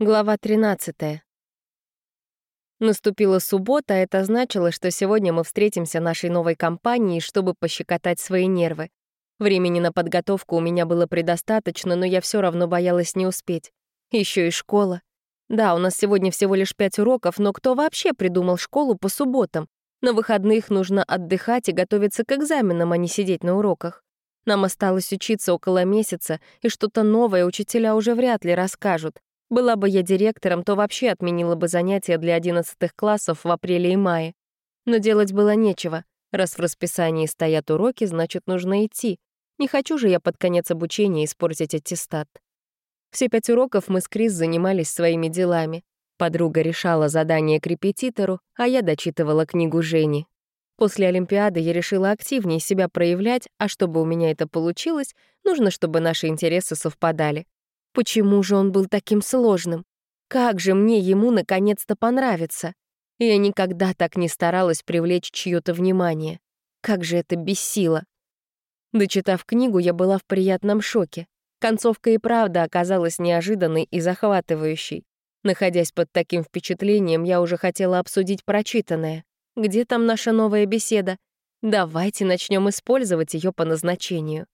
Глава 13. Наступила суббота, а это значило, что сегодня мы встретимся нашей новой компанией, чтобы пощекотать свои нервы. Времени на подготовку у меня было предостаточно, но я все равно боялась не успеть. Еще и школа. Да, у нас сегодня всего лишь пять уроков, но кто вообще придумал школу по субботам? На выходных нужно отдыхать и готовиться к экзаменам, а не сидеть на уроках. Нам осталось учиться около месяца, и что-то новое учителя уже вряд ли расскажут. Была бы я директором, то вообще отменила бы занятия для одиннадцатых классов в апреле и мае. Но делать было нечего. Раз в расписании стоят уроки, значит, нужно идти. Не хочу же я под конец обучения испортить аттестат. Все пять уроков мы с Крис занимались своими делами. Подруга решала задание к репетитору, а я дочитывала книгу Жени. После Олимпиады я решила активнее себя проявлять, а чтобы у меня это получилось, нужно, чтобы наши интересы совпадали. Почему же он был таким сложным? Как же мне ему наконец-то понравится? Я никогда так не старалась привлечь чьё-то внимание. Как же это бессило. Дочитав книгу, я была в приятном шоке. Концовка и правда оказалась неожиданной и захватывающей. Находясь под таким впечатлением, я уже хотела обсудить прочитанное. Где там наша новая беседа? Давайте начнем использовать ее по назначению.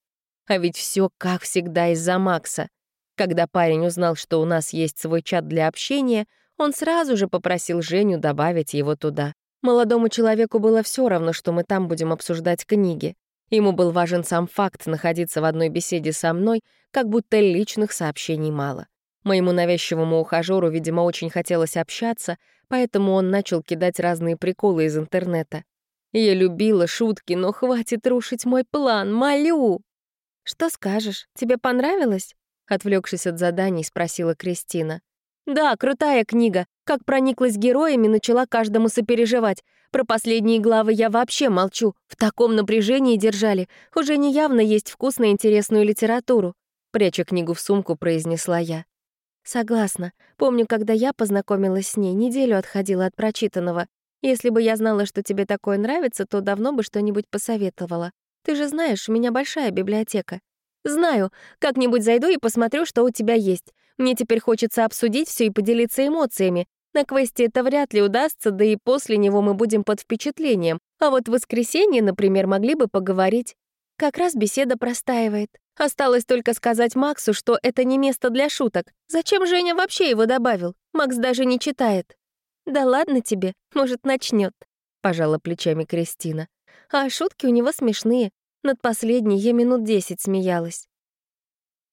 А ведь все, как всегда, из-за Макса. Когда парень узнал, что у нас есть свой чат для общения, он сразу же попросил Женю добавить его туда. Молодому человеку было все равно, что мы там будем обсуждать книги. Ему был важен сам факт находиться в одной беседе со мной, как будто личных сообщений мало. Моему навязчивому ухажеру, видимо, очень хотелось общаться, поэтому он начал кидать разные приколы из интернета. Я любила шутки, но хватит рушить мой план, молю! «Что скажешь, тебе понравилось?» Отвлекшись от заданий, спросила Кристина. «Да, крутая книга. Как прониклась героями, начала каждому сопереживать. Про последние главы я вообще молчу. В таком напряжении держали. Уже неявно есть вкус на интересную литературу», пряча книгу в сумку, произнесла я. «Согласна. Помню, когда я познакомилась с ней, неделю отходила от прочитанного. Если бы я знала, что тебе такое нравится, то давно бы что-нибудь посоветовала. Ты же знаешь, у меня большая библиотека. «Знаю. Как-нибудь зайду и посмотрю, что у тебя есть. Мне теперь хочется обсудить все и поделиться эмоциями. На квесте это вряд ли удастся, да и после него мы будем под впечатлением. А вот в воскресенье, например, могли бы поговорить. Как раз беседа простаивает. Осталось только сказать Максу, что это не место для шуток. Зачем Женя вообще его добавил? Макс даже не читает. «Да ладно тебе, может, начнет, пожала плечами Кристина. А шутки у него смешные. Над последней я минут десять смеялась.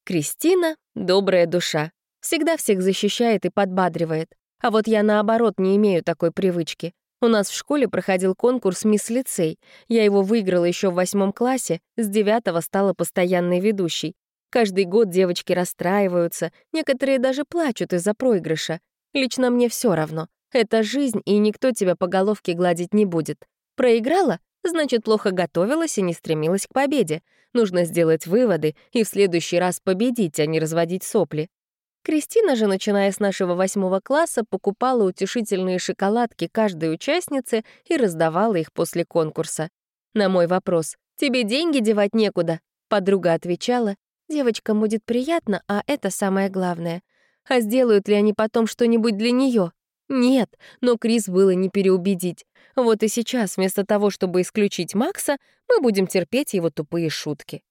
Кристина — добрая душа. Всегда всех защищает и подбадривает. А вот я, наоборот, не имею такой привычки. У нас в школе проходил конкурс «Мисс Лицей». Я его выиграла еще в восьмом классе, с девятого стала постоянной ведущей. Каждый год девочки расстраиваются, некоторые даже плачут из-за проигрыша. Лично мне все равно. Это жизнь, и никто тебя по головке гладить не будет. Проиграла? Значит, плохо готовилась и не стремилась к победе. Нужно сделать выводы и в следующий раз победить, а не разводить сопли. Кристина же, начиная с нашего восьмого класса, покупала утешительные шоколадки каждой участнице и раздавала их после конкурса. На мой вопрос «Тебе деньги девать некуда?» подруга отвечала «Девочкам будет приятно, а это самое главное. А сделают ли они потом что-нибудь для нее? Нет, но Крис было не переубедить. Вот и сейчас, вместо того, чтобы исключить Макса, мы будем терпеть его тупые шутки.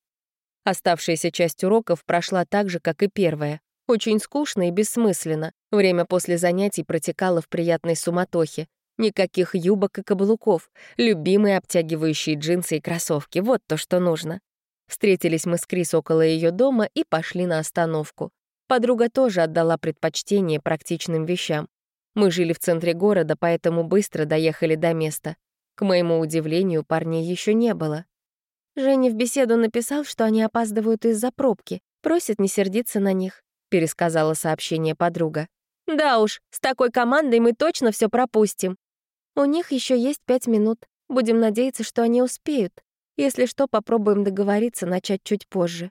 Оставшаяся часть уроков прошла так же, как и первая. Очень скучно и бессмысленно. Время после занятий протекало в приятной суматохе. Никаких юбок и каблуков. Любимые обтягивающие джинсы и кроссовки. Вот то, что нужно. Встретились мы с Крис около ее дома и пошли на остановку. Подруга тоже отдала предпочтение практичным вещам. Мы жили в центре города, поэтому быстро доехали до места. К моему удивлению, парней еще не было. Женя в беседу написал, что они опаздывают из-за пробки, просит не сердиться на них, пересказала сообщение подруга. Да уж, с такой командой мы точно все пропустим. У них еще есть пять минут. Будем надеяться, что они успеют. Если что, попробуем договориться начать чуть позже.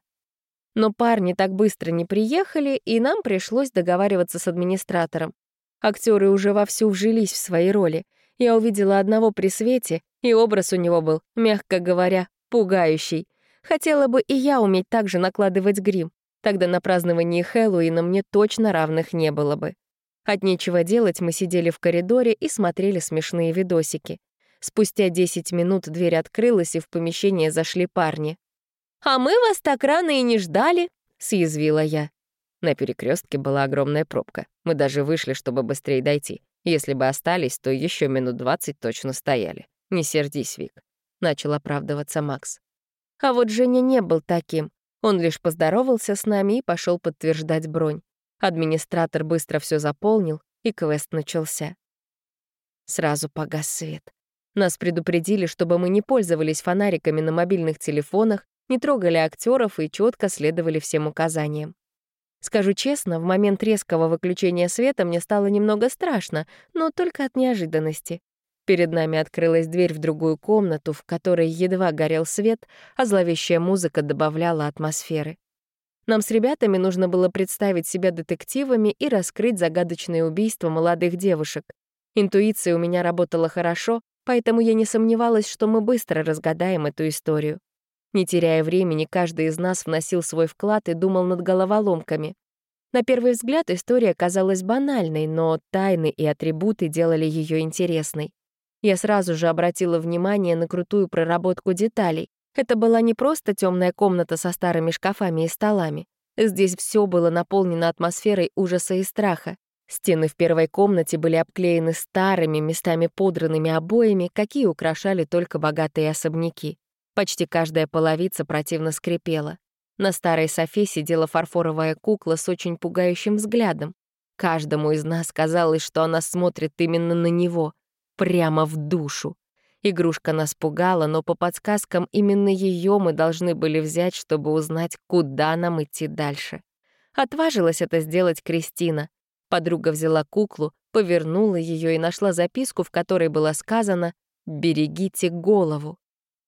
Но парни так быстро не приехали, и нам пришлось договариваться с администратором. Актеры уже вовсю вжились в свои роли. Я увидела одного при свете, и образ у него был, мягко говоря, пугающий. Хотела бы и я уметь так же накладывать грим. Тогда на праздновании Хэллоуина мне точно равных не было бы. От нечего делать мы сидели в коридоре и смотрели смешные видосики. Спустя 10 минут дверь открылась, и в помещение зашли парни. «А мы вас так рано и не ждали», — съязвила я. На перекрестке была огромная пробка. Мы даже вышли, чтобы быстрее дойти. Если бы остались, то еще минут двадцать точно стояли. Не сердись, Вик. Начал оправдываться Макс. А вот Женя не был таким. Он лишь поздоровался с нами и пошел подтверждать бронь. Администратор быстро все заполнил, и квест начался. Сразу погас свет. Нас предупредили, чтобы мы не пользовались фонариками на мобильных телефонах, не трогали актеров и четко следовали всем указаниям. Скажу честно, в момент резкого выключения света мне стало немного страшно, но только от неожиданности. Перед нами открылась дверь в другую комнату, в которой едва горел свет, а зловещая музыка добавляла атмосферы. Нам с ребятами нужно было представить себя детективами и раскрыть загадочные убийства молодых девушек. Интуиция у меня работала хорошо, поэтому я не сомневалась, что мы быстро разгадаем эту историю. Не теряя времени, каждый из нас вносил свой вклад и думал над головоломками. На первый взгляд история казалась банальной, но тайны и атрибуты делали ее интересной. Я сразу же обратила внимание на крутую проработку деталей. Это была не просто темная комната со старыми шкафами и столами. Здесь все было наполнено атмосферой ужаса и страха. Стены в первой комнате были обклеены старыми, местами подранными обоями, какие украшали только богатые особняки. Почти каждая половица противно скрипела. На старой софе сидела фарфоровая кукла с очень пугающим взглядом. Каждому из нас казалось, что она смотрит именно на него, прямо в душу. Игрушка нас пугала, но по подсказкам именно ее мы должны были взять, чтобы узнать, куда нам идти дальше. Отважилась это сделать Кристина. Подруга взяла куклу, повернула ее и нашла записку, в которой было сказано «Берегите голову».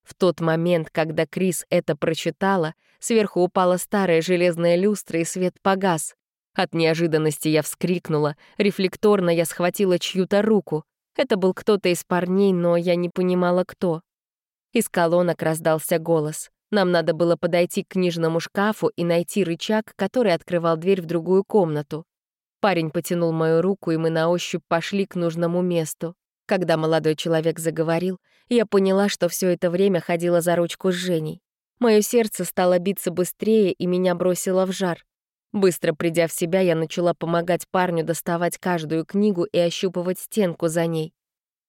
В тот момент, когда Крис это прочитала, сверху упала старая железная люстра, и свет погас. От неожиданности я вскрикнула, рефлекторно я схватила чью-то руку. Это был кто-то из парней, но я не понимала, кто. Из колонок раздался голос. Нам надо было подойти к книжному шкафу и найти рычаг, который открывал дверь в другую комнату. Парень потянул мою руку, и мы на ощупь пошли к нужному месту. Когда молодой человек заговорил, я поняла, что все это время ходила за ручку с Женей. Мое сердце стало биться быстрее, и меня бросило в жар. Быстро придя в себя, я начала помогать парню доставать каждую книгу и ощупывать стенку за ней.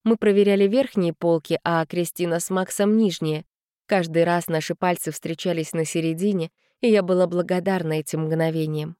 Мы проверяли верхние полки, а Кристина с Максом — нижние. Каждый раз наши пальцы встречались на середине, и я была благодарна этим мгновениям.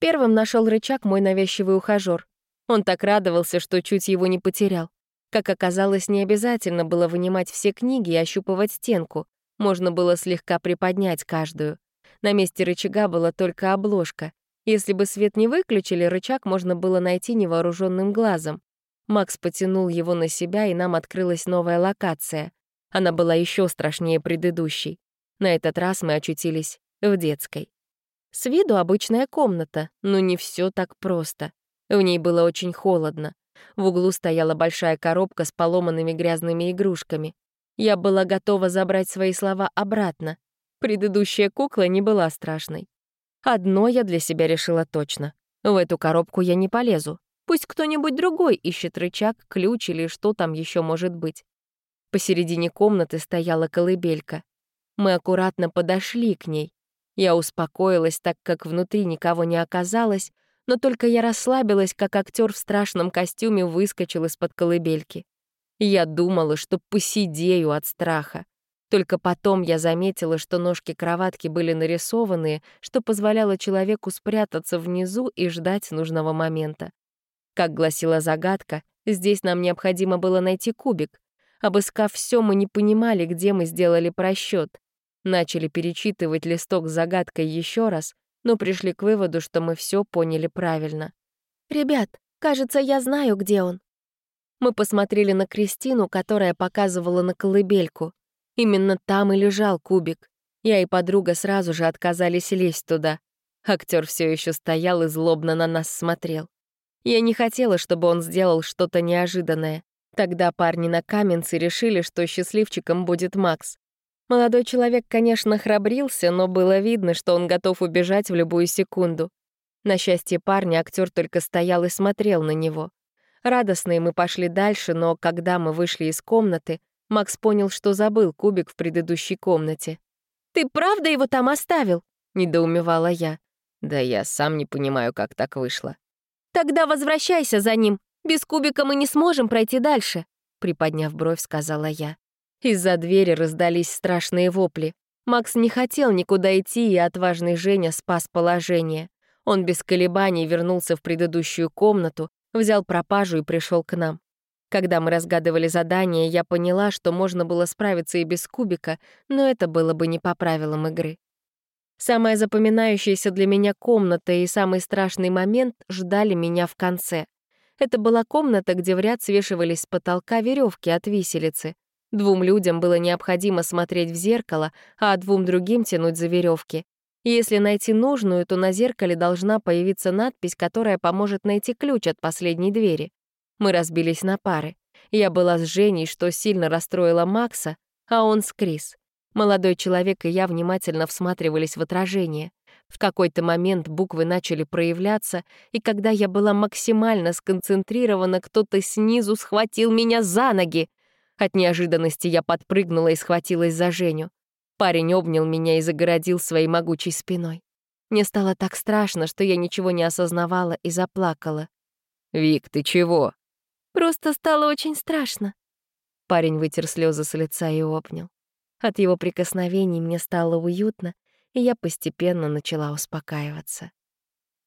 Первым нашел рычаг мой навязчивый ухажёр. Он так радовался, что чуть его не потерял. Как оказалось, не обязательно было вынимать все книги и ощупывать стенку. Можно было слегка приподнять каждую. На месте рычага была только обложка. Если бы свет не выключили, рычаг можно было найти невооруженным глазом. Макс потянул его на себя, и нам открылась новая локация. Она была еще страшнее предыдущей. На этот раз мы очутились в детской. С виду обычная комната, но не все так просто. В ней было очень холодно. В углу стояла большая коробка с поломанными грязными игрушками. Я была готова забрать свои слова обратно. Предыдущая кукла не была страшной. Одно я для себя решила точно. В эту коробку я не полезу. Пусть кто-нибудь другой ищет рычаг, ключ или что там еще может быть. Посередине комнаты стояла колыбелька. Мы аккуратно подошли к ней. Я успокоилась, так как внутри никого не оказалось, но только я расслабилась, как актер в страшном костюме выскочил из-под колыбельки. Я думала, что посидею от страха. Только потом я заметила, что ножки кроватки были нарисованные, что позволяло человеку спрятаться внизу и ждать нужного момента. Как гласила загадка, здесь нам необходимо было найти кубик. Обыскав все, мы не понимали, где мы сделали просчет. Начали перечитывать листок с загадкой еще раз, но пришли к выводу, что мы все поняли правильно. «Ребят, кажется, я знаю, где он». Мы посмотрели на Кристину, которая показывала на колыбельку. Именно там и лежал кубик. Я и подруга сразу же отказались лезть туда. Актер все еще стоял и злобно на нас смотрел. Я не хотела, чтобы он сделал что-то неожиданное. Тогда парни на Каменце решили, что счастливчиком будет Макс. Молодой человек, конечно, храбрился, но было видно, что он готов убежать в любую секунду. На счастье парня актер только стоял и смотрел на него. Радостные мы пошли дальше, но когда мы вышли из комнаты, Макс понял, что забыл кубик в предыдущей комнате. «Ты правда его там оставил?» — недоумевала я. «Да я сам не понимаю, как так вышло». «Тогда возвращайся за ним. Без кубика мы не сможем пройти дальше», — приподняв бровь, сказала я. Из-за двери раздались страшные вопли. Макс не хотел никуда идти, и отважный Женя спас положение. Он без колебаний вернулся в предыдущую комнату, взял пропажу и пришел к нам. Когда мы разгадывали задание, я поняла, что можно было справиться и без кубика, но это было бы не по правилам игры. Самая запоминающаяся для меня комната и самый страшный момент ждали меня в конце. Это была комната, где в ряд свешивались с потолка веревки от виселицы. Двум людям было необходимо смотреть в зеркало, а двум другим тянуть за веревки. Если найти нужную, то на зеркале должна появиться надпись, которая поможет найти ключ от последней двери. Мы разбились на пары. Я была с Женей, что сильно расстроила Макса, а он с Крис. Молодой человек и я внимательно всматривались в отражение. В какой-то момент буквы начали проявляться, и когда я была максимально сконцентрирована, кто-то снизу схватил меня за ноги. От неожиданности я подпрыгнула и схватилась за Женю. Парень обнял меня и загородил своей могучей спиной. Мне стало так страшно, что я ничего не осознавала и заплакала. «Вик, ты чего?» «Просто стало очень страшно». Парень вытер слезы с лица и обнял. От его прикосновений мне стало уютно, и я постепенно начала успокаиваться.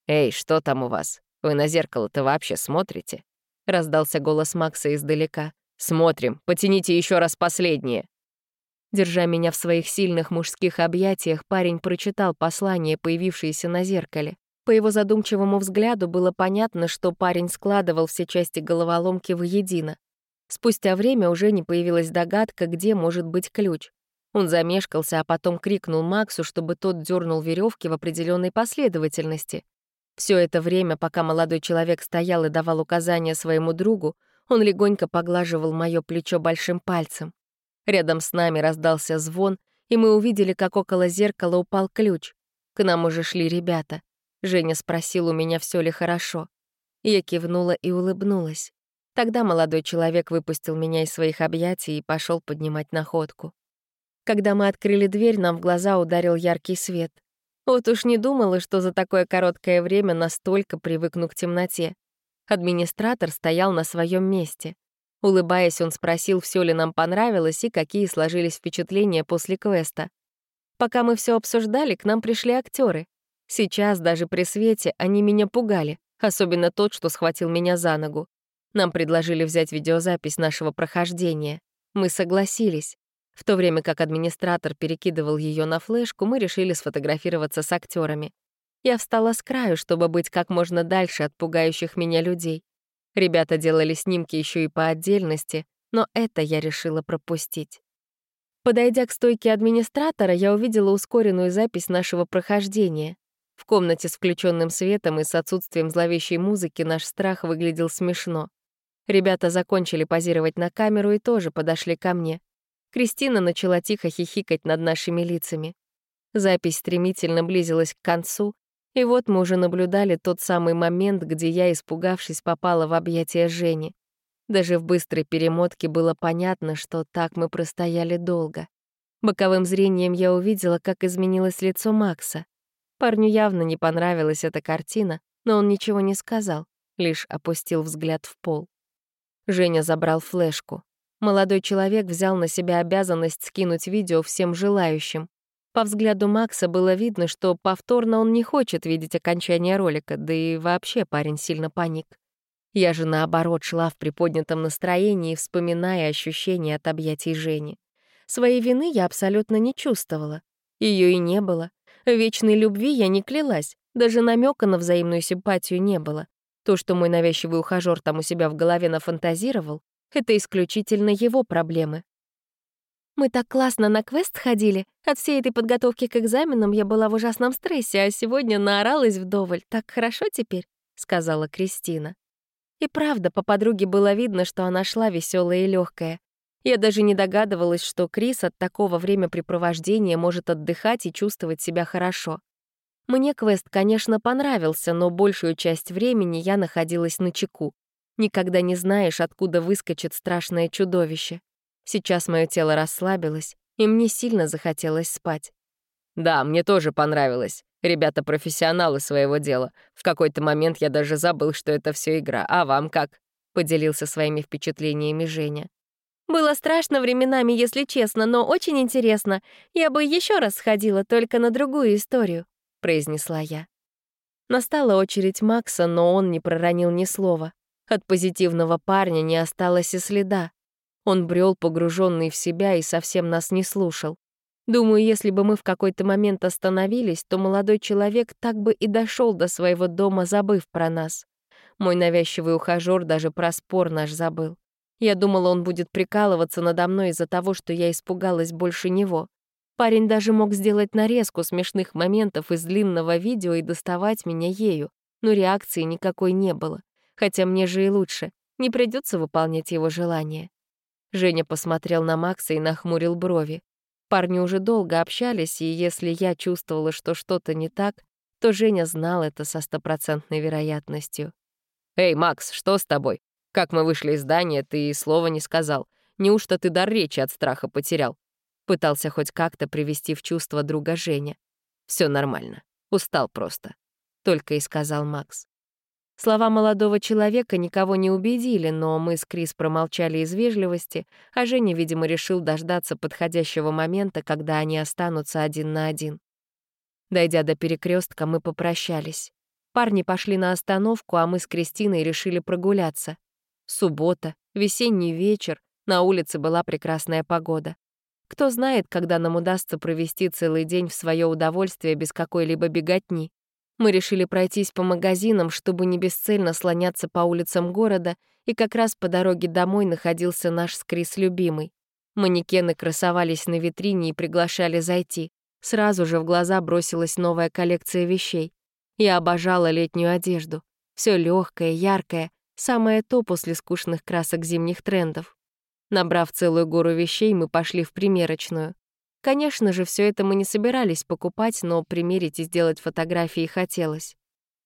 «Эй, что там у вас? Вы на зеркало-то вообще смотрите?» — раздался голос Макса издалека. Смотрим, потяните еще раз последнее. Держа меня в своих сильных мужских объятиях, парень прочитал послание, появившееся на зеркале. По его задумчивому взгляду было понятно, что парень складывал все части головоломки воедино. Спустя время уже не появилась догадка, где может быть ключ. Он замешкался, а потом крикнул Максу, чтобы тот дернул веревки в определенной последовательности. Все это время, пока молодой человек стоял и давал указания своему другу, он легонько поглаживал мое плечо большим пальцем. Рядом с нами раздался звон, и мы увидели, как около зеркала упал ключ. К нам уже шли ребята. Женя спросил у меня, все ли хорошо. Я кивнула и улыбнулась. Тогда молодой человек выпустил меня из своих объятий и пошел поднимать находку. Когда мы открыли дверь, нам в глаза ударил яркий свет. Вот уж не думала, что за такое короткое время настолько привыкну к темноте. Администратор стоял на своем месте. Улыбаясь, он спросил, все ли нам понравилось и какие сложились впечатления после квеста. Пока мы все обсуждали, к нам пришли актеры. Сейчас, даже при свете, они меня пугали, особенно тот, что схватил меня за ногу. Нам предложили взять видеозапись нашего прохождения. Мы согласились. В то время как администратор перекидывал ее на флешку, мы решили сфотографироваться с актерами. Я встала с краю, чтобы быть как можно дальше от пугающих меня людей. Ребята делали снимки еще и по отдельности, но это я решила пропустить. Подойдя к стойке администратора, я увидела ускоренную запись нашего прохождения. В комнате с включенным светом и с отсутствием зловещей музыки наш страх выглядел смешно. Ребята закончили позировать на камеру и тоже подошли ко мне. Кристина начала тихо хихикать над нашими лицами. Запись стремительно близилась к концу, и вот мы уже наблюдали тот самый момент, где я, испугавшись, попала в объятия Жени. Даже в быстрой перемотке было понятно, что так мы простояли долго. Боковым зрением я увидела, как изменилось лицо Макса. Парню явно не понравилась эта картина, но он ничего не сказал, лишь опустил взгляд в пол. Женя забрал флешку. Молодой человек взял на себя обязанность скинуть видео всем желающим. По взгляду Макса было видно, что повторно он не хочет видеть окончание ролика, да и вообще парень сильно паник. Я же, наоборот, шла в приподнятом настроении, вспоминая ощущения от объятий Жени. Своей вины я абсолютно не чувствовала. Ее и не было. Вечной любви я не клялась, даже намека на взаимную симпатию не было. То, что мой навязчивый ухажёр там у себя в голове нафантазировал, это исключительно его проблемы. Мы так классно на квест ходили. От всей этой подготовки к экзаменам я была в ужасном стрессе, а сегодня наоралась вдоволь. Так хорошо теперь», — сказала Кристина. И правда, по подруге было видно, что она шла веселая и легкая. Я даже не догадывалась, что Крис от такого времяпрепровождения может отдыхать и чувствовать себя хорошо. Мне квест, конечно, понравился, но большую часть времени я находилась на чеку. Никогда не знаешь, откуда выскочит страшное чудовище. Сейчас мое тело расслабилось, и мне сильно захотелось спать. «Да, мне тоже понравилось. Ребята профессионалы своего дела. В какой-то момент я даже забыл, что это все игра. А вам как?» — поделился своими впечатлениями Женя. «Было страшно временами, если честно, но очень интересно. Я бы еще раз сходила, только на другую историю», — произнесла я. Настала очередь Макса, но он не проронил ни слова. От позитивного парня не осталось и следа. Он брел погруженный в себя и совсем нас не слушал. Думаю, если бы мы в какой-то момент остановились, то молодой человек так бы и дошел до своего дома, забыв про нас. Мой навязчивый ухажёр даже про спор наш забыл. Я думала, он будет прикалываться надо мной из-за того, что я испугалась больше него. Парень даже мог сделать нарезку смешных моментов из длинного видео и доставать меня ею, но реакции никакой не было. Хотя мне же и лучше, не придется выполнять его желание. Женя посмотрел на Макса и нахмурил брови. Парни уже долго общались, и если я чувствовала, что что-то не так, то Женя знал это со стопроцентной вероятностью. «Эй, Макс, что с тобой? Как мы вышли из здания, ты и слова не сказал. Неужто ты дар речи от страха потерял?» Пытался хоть как-то привести в чувство друга Женя. Все нормально. Устал просто», — только и сказал Макс. Слова молодого человека никого не убедили, но мы с Крис промолчали из вежливости, а Женя, видимо, решил дождаться подходящего момента, когда они останутся один на один. Дойдя до перекрестка, мы попрощались. Парни пошли на остановку, а мы с Кристиной решили прогуляться. Суббота, весенний вечер, на улице была прекрасная погода. Кто знает, когда нам удастся провести целый день в свое удовольствие без какой-либо беготни. Мы решили пройтись по магазинам, чтобы не бесцельно слоняться по улицам города, и как раз по дороге домой находился наш скрис любимый. Манекены красовались на витрине и приглашали зайти. Сразу же в глаза бросилась новая коллекция вещей. Я обожала летнюю одежду. Все легкое, яркое, самое то после скучных красок зимних трендов. Набрав целую гору вещей, мы пошли в примерочную. Конечно же, все это мы не собирались покупать, но примерить и сделать фотографии хотелось.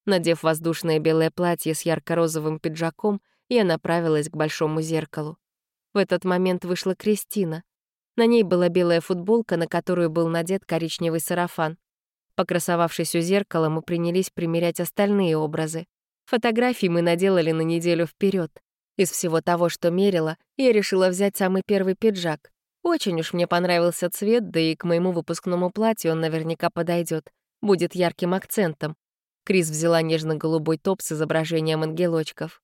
Надев воздушное белое платье с ярко-розовым пиджаком, я направилась к большому зеркалу. В этот момент вышла Кристина. На ней была белая футболка, на которую был надет коричневый сарафан. Покрасовавшись у зеркала, мы принялись примерять остальные образы. Фотографии мы наделали на неделю вперед. Из всего того, что мерила, я решила взять самый первый пиджак. Очень уж мне понравился цвет, да и к моему выпускному платью он наверняка подойдет, будет ярким акцентом. Крис взяла нежно-голубой топ с изображением ангелочков.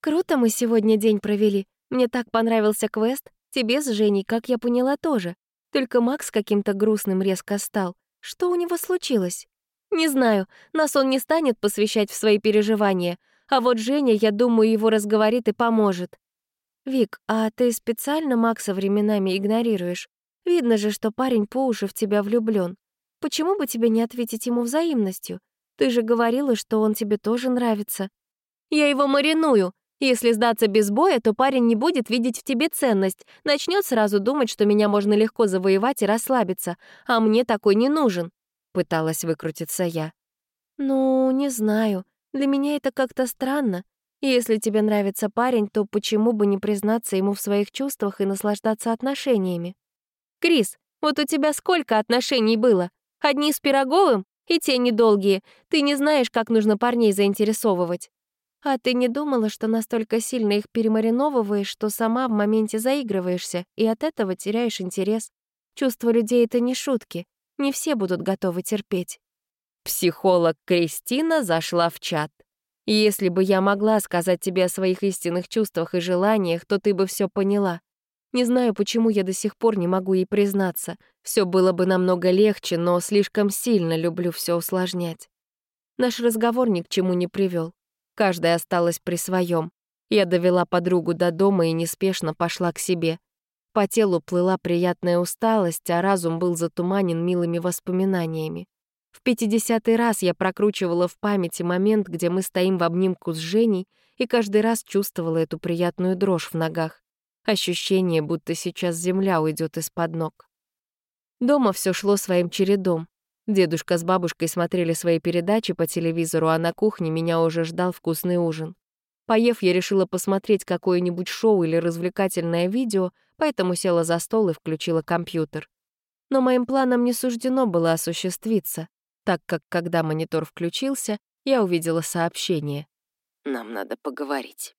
«Круто мы сегодня день провели. Мне так понравился квест. Тебе с Женей, как я поняла, тоже. Только Макс каким-то грустным резко стал. Что у него случилось?» «Не знаю. Нас он не станет посвящать в свои переживания. А вот Женя, я думаю, его разговорит и поможет. «Вик, а ты специально Макса временами игнорируешь? Видно же, что парень по уши в тебя влюблён. Почему бы тебе не ответить ему взаимностью? Ты же говорила, что он тебе тоже нравится». «Я его мариную. Если сдаться без боя, то парень не будет видеть в тебе ценность, начнет сразу думать, что меня можно легко завоевать и расслабиться, а мне такой не нужен», — пыталась выкрутиться я. «Ну, не знаю. Для меня это как-то странно. Если тебе нравится парень, то почему бы не признаться ему в своих чувствах и наслаждаться отношениями? Крис, вот у тебя сколько отношений было? Одни с Пироговым? И те недолгие. Ты не знаешь, как нужно парней заинтересовывать. А ты не думала, что настолько сильно их перемариновываешь, что сама в моменте заигрываешься и от этого теряешь интерес? Чувства людей — это не шутки. Не все будут готовы терпеть. Психолог Кристина зашла в чат. Если бы я могла сказать тебе о своих истинных чувствах и желаниях, то ты бы все поняла. Не знаю, почему я до сих пор не могу ей признаться. Все было бы намного легче, но слишком сильно люблю все усложнять. Наш разговор ни к чему не привел. Каждая осталась при своем. Я довела подругу до дома и неспешно пошла к себе. По телу плыла приятная усталость, а разум был затуманен милыми воспоминаниями. В пятидесятый раз я прокручивала в памяти момент, где мы стоим в обнимку с Женей, и каждый раз чувствовала эту приятную дрожь в ногах. Ощущение, будто сейчас земля уйдет из-под ног. Дома все шло своим чередом. Дедушка с бабушкой смотрели свои передачи по телевизору, а на кухне меня уже ждал вкусный ужин. Поев, я решила посмотреть какое-нибудь шоу или развлекательное видео, поэтому села за стол и включила компьютер. Но моим планам не суждено было осуществиться, так как, когда монитор включился, я увидела сообщение. «Нам надо поговорить».